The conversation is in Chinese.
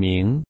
明